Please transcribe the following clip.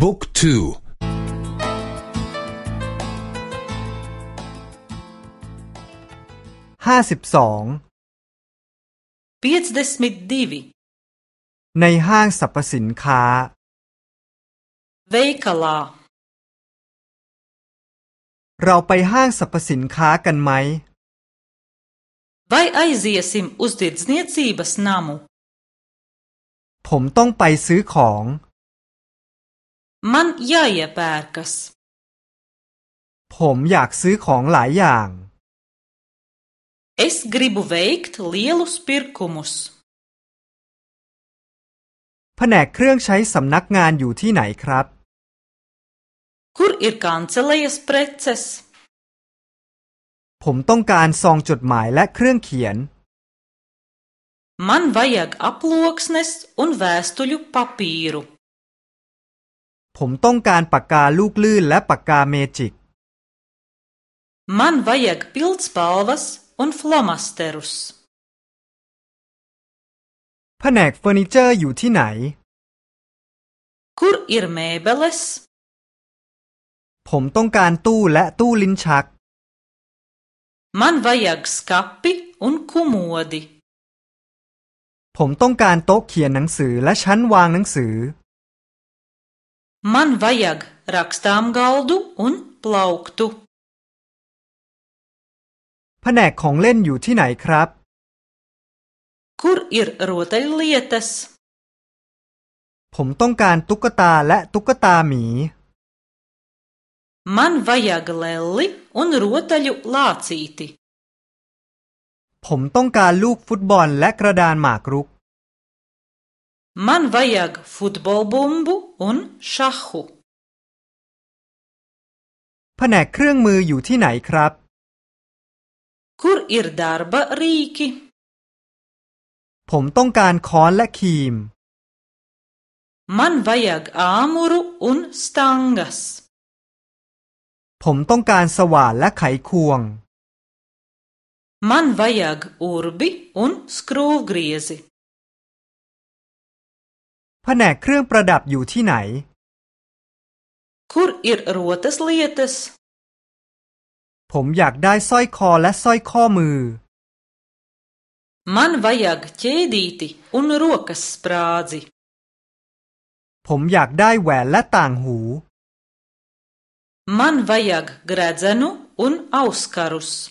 บุ๊กทูห้าสิบสองในห้างสรรพสินค้า veikalā เราไปห้างสรรพสินค้ากันไหม Vai aiziesim uz tirdzniecības namu? ผมต้องไปซื้อของ Man jāiepērkas. ผมอยากซื้อของหลายอย่าง Es gribu veikt lielus pirkumus. แผนกเครื่องใช้สำนักงานอยู่ที่ไหนครับ Kur ir kancelejas preces? ผมต้องการซองจดหมายและเครื่องเขียน Man vajag aploksnes un vēstuļu papīru. ผมต้องการปากกาลูกลื่นและปากกาเมจิก Man vajag pildspalvas un flomasterus. แผนกเฟอร์นิเจอร์อยู่ที่ไหน Kur ir mēbeles? ผมต้องการตู้และตู้ลิ้นชัก Man vajag skapi un kumodi. ผมต้องการโต๊ะเขียนหนังสือและชั้นวางหนังสือ Man vajag rakstām galdu un plauktu. แผนกของเล่นอยู่ที่ไหนครับ Kur ir rotaļlietas? ผมต้องการตุ๊กตาและตุ๊กตาหมี Man vajag lelli un rotaļu lācīti. ผมต้องการลูกฟุตบอลและกระดานหมากรุก Man vajag futbolbumbu un šahu. แผนกเครื่องมืออยู่ที่ไหนครับ Kur ir darba rīki? ผมต้องการค้อนและครีม Man vajag āmuru un stangas. ผมต้องการสว่านและไขควง Man vajag urbi un skrūvgriezi. แผนกเครื่องประดับอยู่ที่ไหน Kur ir rotas lietas? ผมอยากได้สร้อยคอและสร้อยข้อมือ Man vajag ķēdīti un rokas sprādzi. ผมอยากได้แหวนและต่างหู Man vajag gredzenu un auskarus.